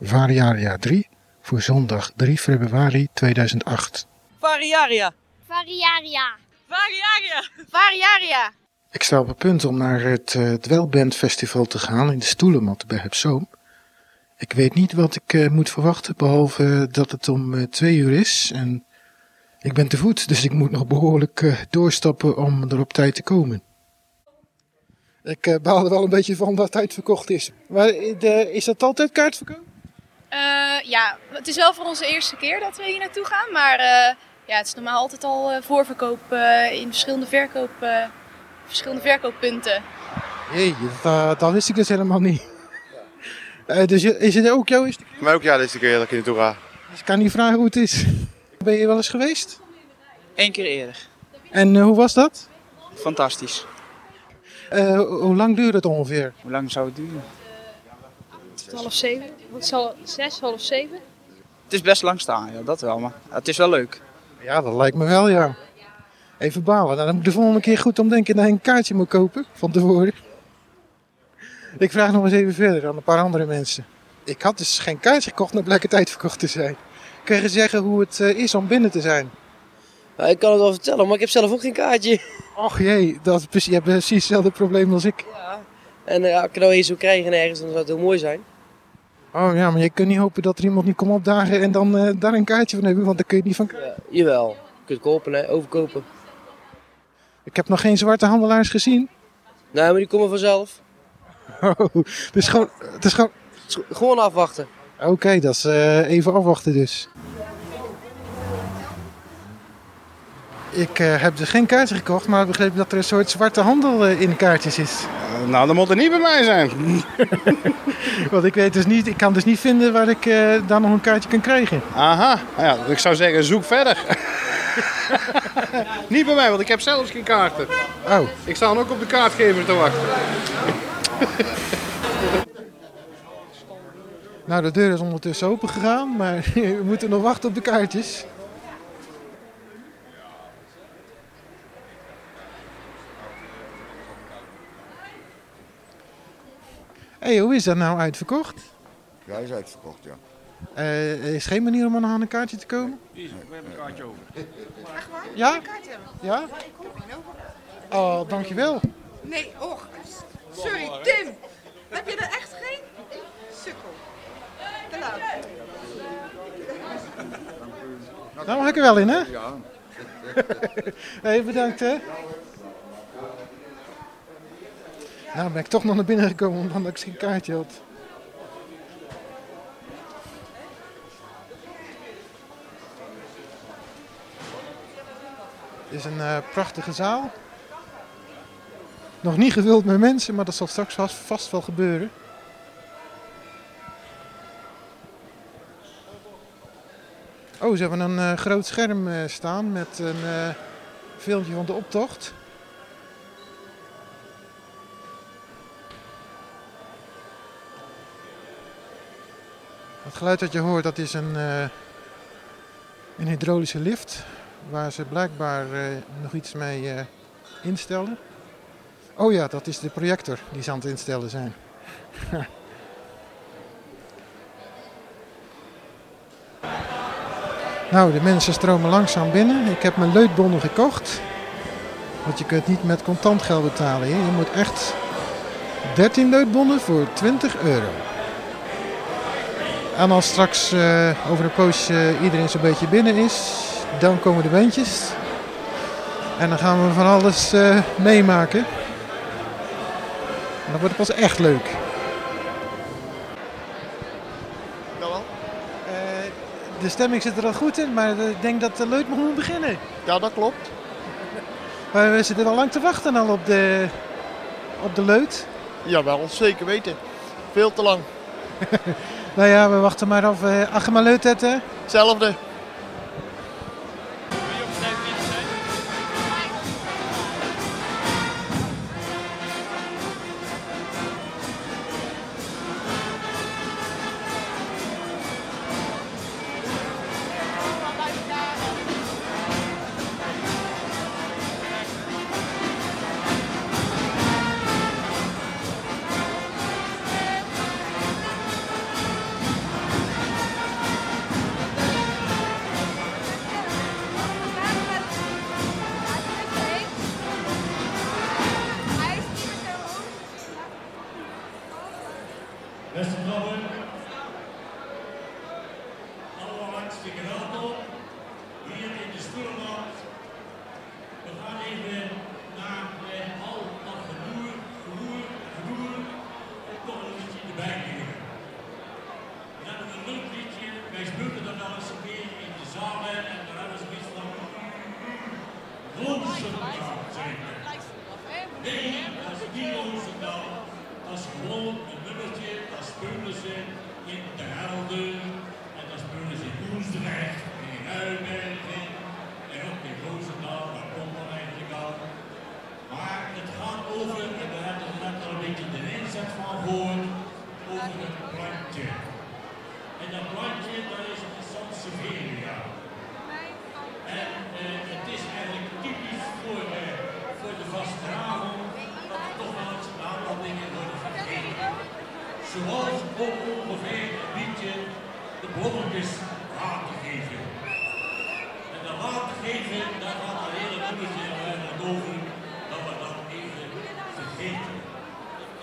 Variaria 3 voor zondag 3 februari 2008. Variaria. Variaria. Variaria. Variaria. Ik sta op het punt om naar het uh, Dwelband Festival te gaan in de Stoelenmat bij Hepsoom. Ik weet niet wat ik uh, moet verwachten, behalve dat het om uh, twee uur is. En ik ben te voet, dus ik moet nog behoorlijk doorstappen om er op tijd te komen. Ik baal er wel een beetje van dat het uitverkocht is. Maar is dat altijd kaartverkoop? Ja, het is wel voor onze eerste keer dat we hier naartoe gaan. Maar ja, het is normaal altijd al voorverkoop in verschillende verkoop verschillende verkooppunten. Jee, dat, dat wist ik dus helemaal niet. Uh, dus is het ook jouw eerste keer? Maar ook ja, de eerste keer dat ik hier naartoe ga. Dus ik kan niet vragen hoe het is. Ben je wel eens geweest? Eén keer eerder. En uh, hoe was dat? Fantastisch. Uh, hoe lang duurt het ongeveer? Hoe lang zou het duren? half zeven. Het zal zes, half zeven. Het is best lang staan, ja, dat wel. Maar het is wel leuk. Ja, dat lijkt me wel, ja. Even balen. Nou, dan moet ik de volgende keer goed om denken dat ik een kaartje moet kopen van tevoren. Ik vraag nog eens even verder aan een paar andere mensen. Ik had dus geen kaartje gekocht, maar blijkt het uitverkocht te zijn. Kun je zeggen hoe het eh, is om binnen te zijn? Nou, ik kan het wel vertellen, maar ik heb zelf ook geen kaartje. Och jee, dat is, je hebt precies hetzelfde probleem als ik. Ja, en uh, als ik er nou eens zou krijgen ergens, dan zou het heel mooi zijn. Oh ja, maar je kunt niet hopen dat er iemand niet komt opdagen en dan uh, daar een kaartje van hebben, want daar kun je niet van Ja, jawel, je kunt kopen, hè, overkopen. Ik heb nog geen zwarte handelaars gezien. Nee, maar die komen vanzelf. Oh, het is gewoon... Het is gewoon... gewoon afwachten. Oké, okay, dat is uh, even afwachten dus. Ik uh, heb dus geen kaartje gekocht, maar ik begreep dat er een soort zwarte handel uh, in de kaartjes is. Uh, nou, dat moet er niet bij mij zijn. Want ik weet dus niet, ik kan dus niet vinden waar ik daar nog een kaartje kan krijgen. Aha, nou ja, ik zou zeggen zoek verder. niet bij mij, want ik heb zelfs geen kaarten. Oh. Ik sta ook op de kaartgever te wachten. nou, de deur is ondertussen open gegaan, maar we moeten nog wachten op de kaartjes. Hey, hoe is dat nou uitverkocht? Ja, is uitverkocht, ja. Uh, is geen manier om aan een kaartje te komen? We hebben een kaartje over. Echt waar? Ja? Een kaartje hebben? Ja? Ik kom over. Oh, dankjewel. Nee, och. Sorry, Tim. Heb je er echt geen? Sukkel. Te laat. Nou mag ik er wel in, hè? Ja. hey, bedankt, hè? Nou ben ik toch nog naar binnen gekomen omdat ik geen kaartje had. Het is een uh, prachtige zaal. Nog niet gevuld met mensen, maar dat zal straks vast, wel gebeuren. Oh, ze hebben een uh, groot scherm uh, staan met een filmpje van de optocht. Het geluid dat je hoort, dat is een, een hydraulische lift. Waar ze blijkbaar nog iets mee instellen. Oh ja, dat is de projector die ze aan het instellen zijn. nou, de mensen stromen langzaam binnen. Ik heb mijn leutbonnen gekocht. Want je kunt niet met contant geld betalen. Hier. Je moet echt 13 leutbonnen voor 20 euro. En als straks uh, over een poosje uh, iedereen zo'n beetje binnen is, dan komen de bandjes. En dan gaan we van alles uh, meemaken. En dan wordt het pas echt leuk. Wel? Uh, de stemming zit er al goed in, maar ik denk dat de leuk nog moet beginnen. Ja, dat klopt. Maar we zitten al lang te wachten al op de, op de leut. Jawel, zeker weten. Veel te lang. nou ja, we wachten maar af. Uh, Ach, maar leut het, hè? Hetzelfde.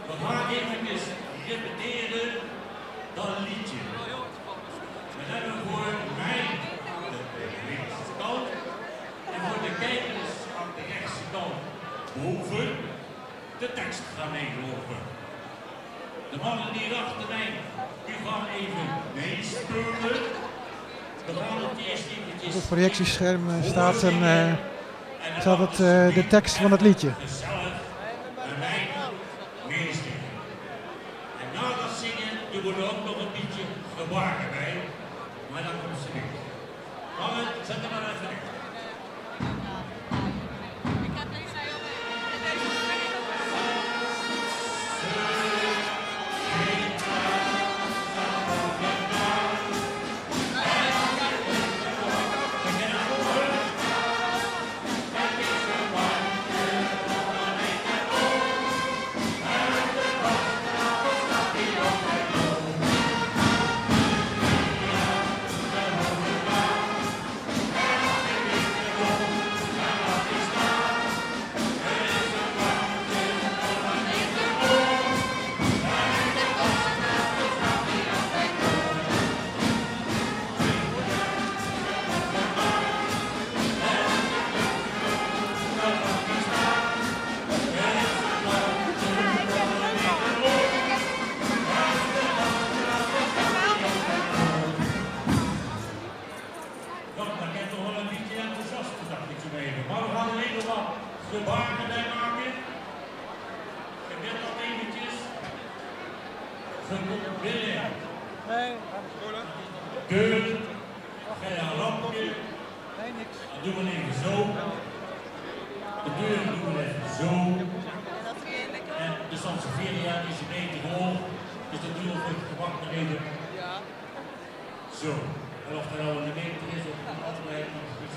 We gaan even repeteren dat liedje. We hebben voor mij aan de linkse kant en voor de kijkers aan de rechtse kant boven de tekst gaan meelopen. De mannen die achter mij, die gaan even meespeuren. Op het projectiescherm eh, staat, een, uh, staat het, eh, de tekst van het liedje.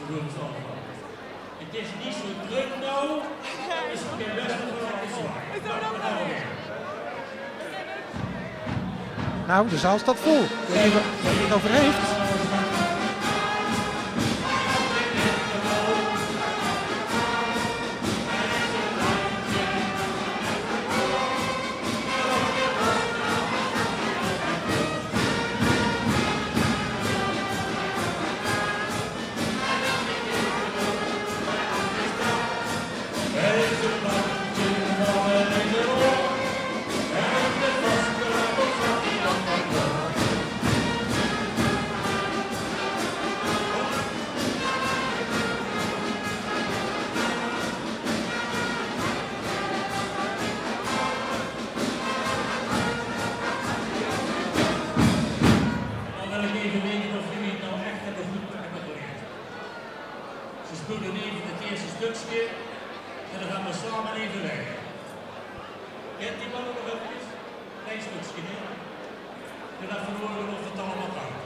Het is niet zo druk nou, dus ik ben best wel zwaar. Nou. nou, de zaal staat vol. Ik wat het over heeft. samen even weg. Kent die man nog wel eens? En dan verloren we nog het allemaal aan.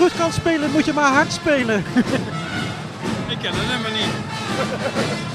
niet goed kan spelen, moet je maar hard spelen. Ik ken het helemaal niet.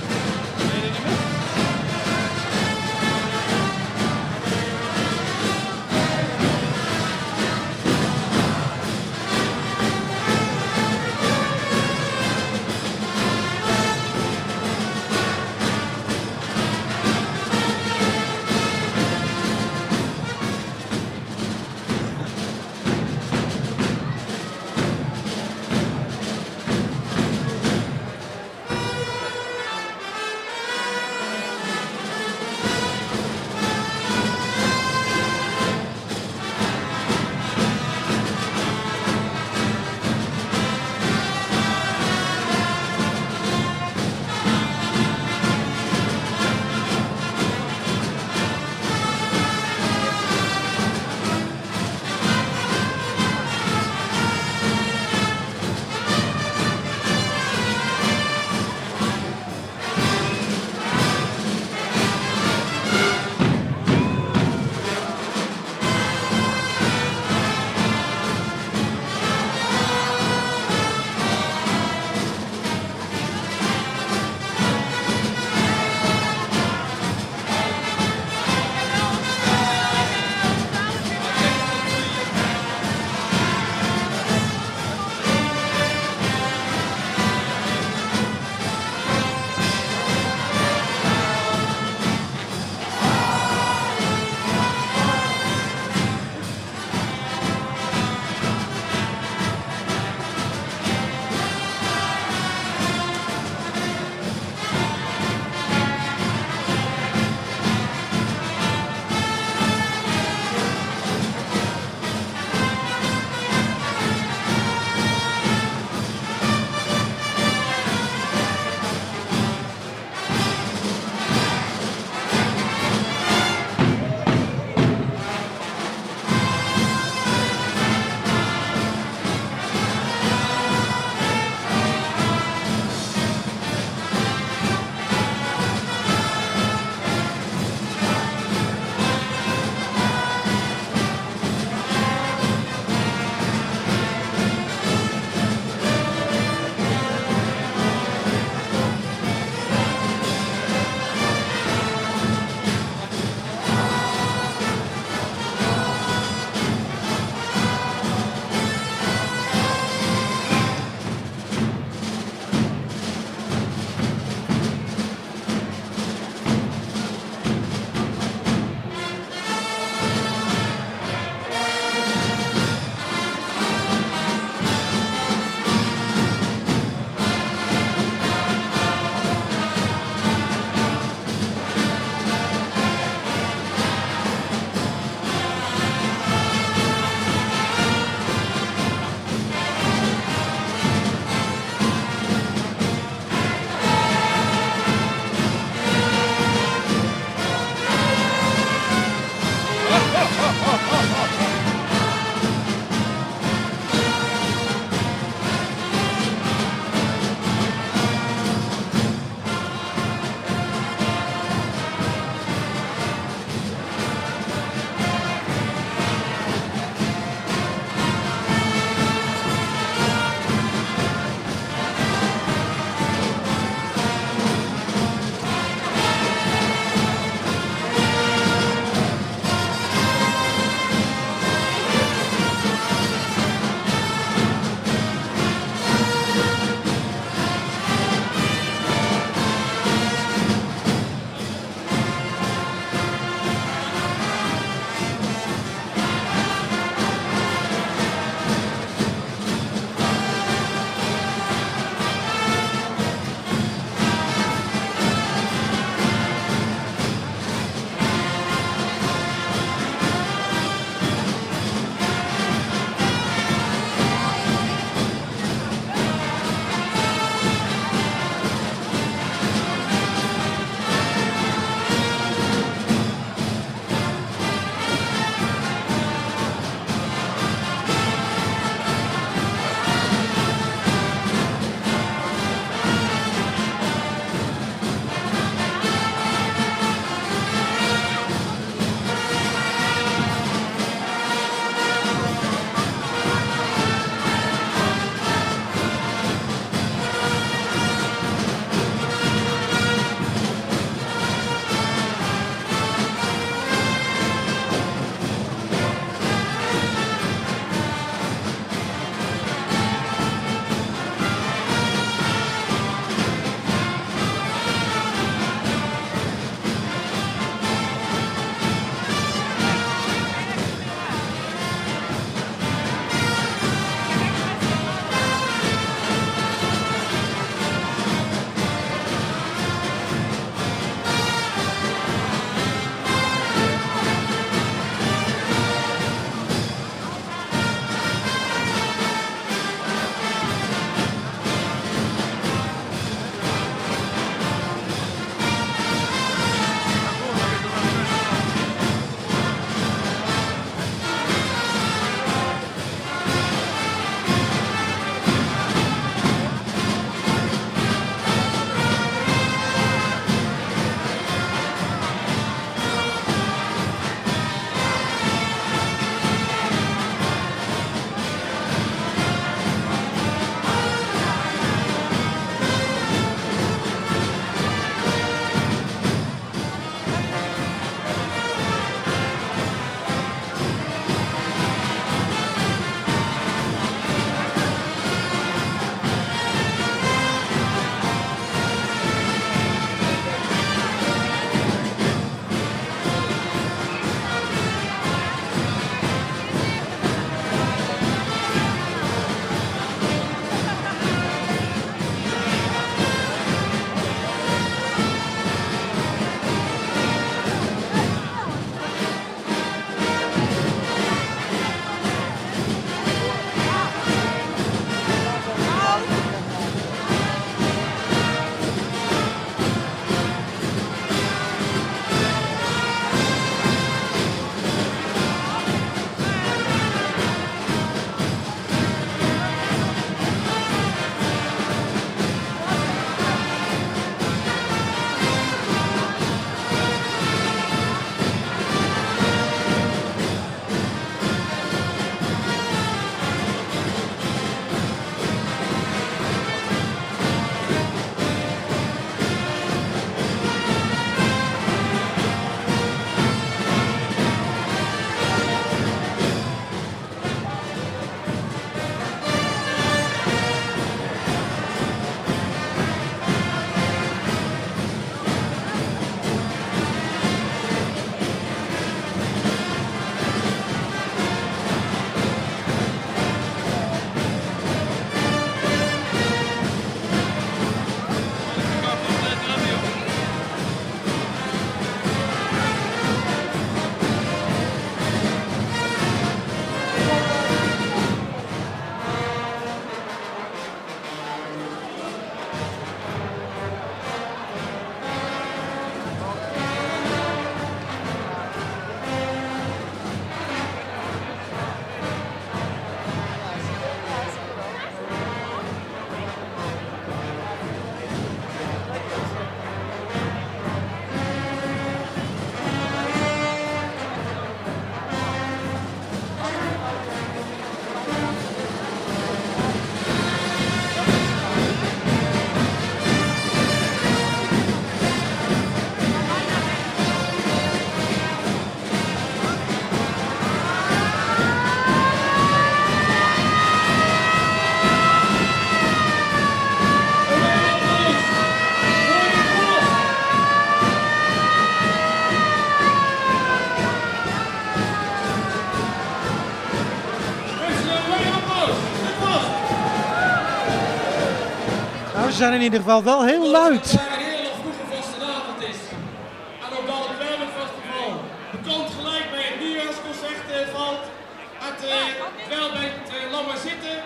zitten.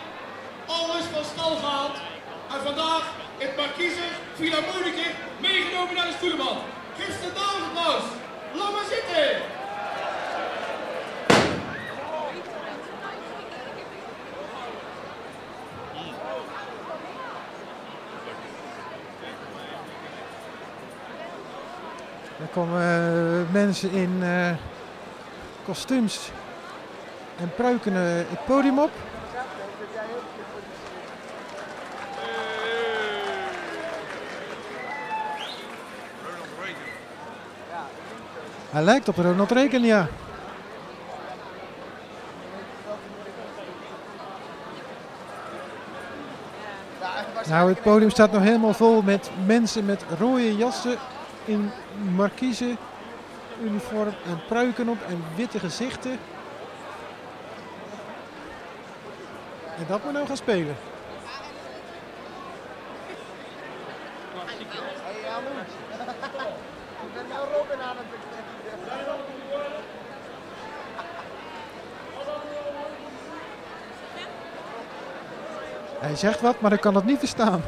Alles van stal gehaald. En vandaag het Markiezer Philharmoniker meegenomen naar de dag applaus. Laat maar zitten. Komen eh, mensen in eh, kostuums en pruiken eh, het podium op. Hij lijkt op Ronald Reagan, ja. Nou, het podium staat nog helemaal vol met mensen met rode jassen in markiezen uniform en pruiken op en witte gezichten. En dat moet nou gaan spelen. Hij zegt wat, maar ik kan het niet verstaan.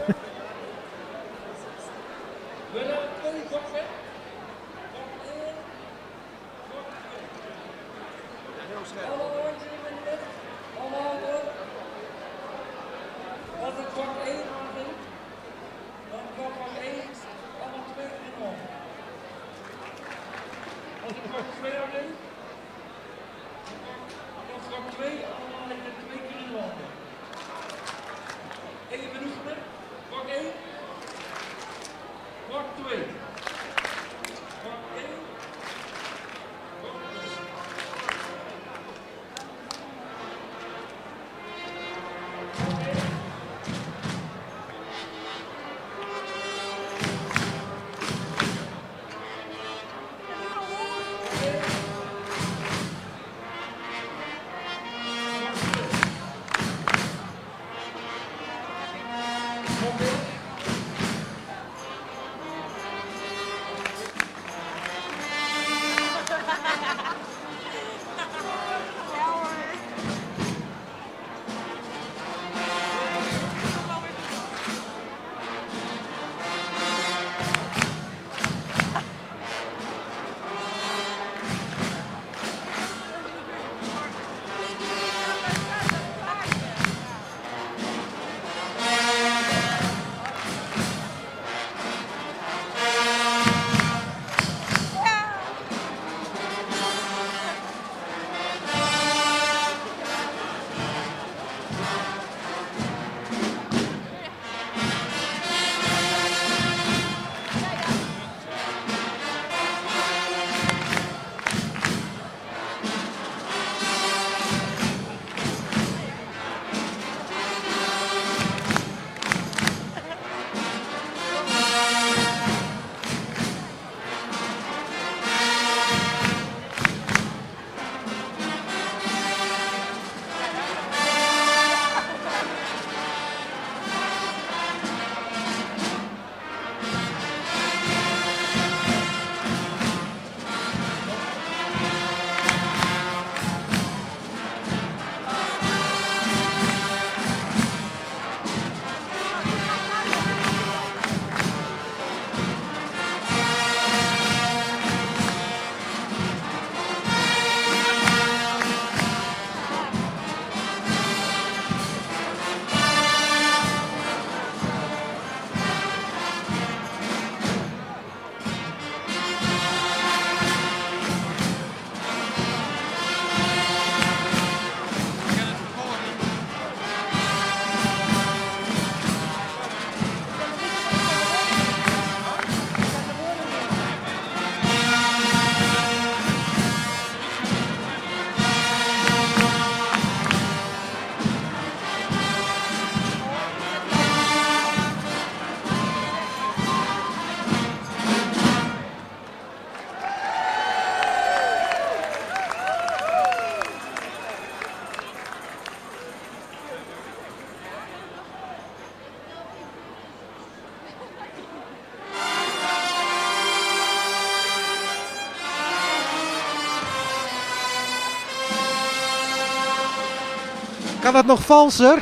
Het nog valser?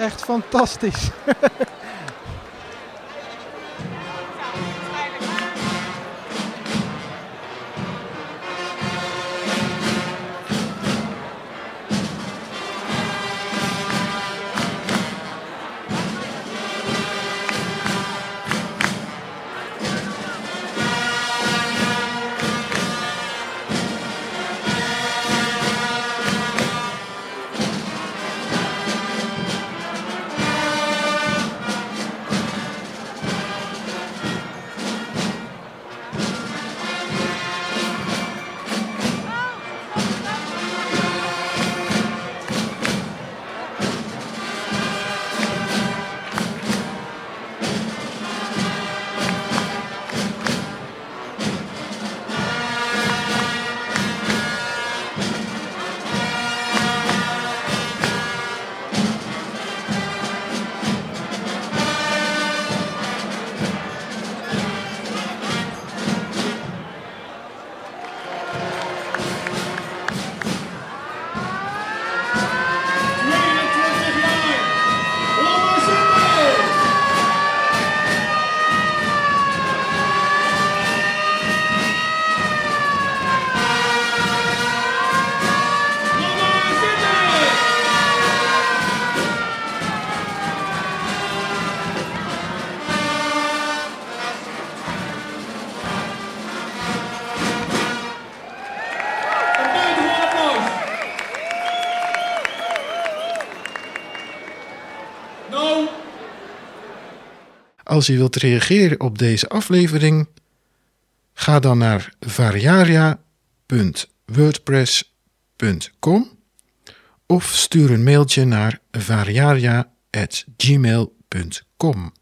Echt fantastisch. Als je wilt reageren op deze aflevering, ga dan naar variaria.wordpress.com of stuur een mailtje naar variaria.gmail.com.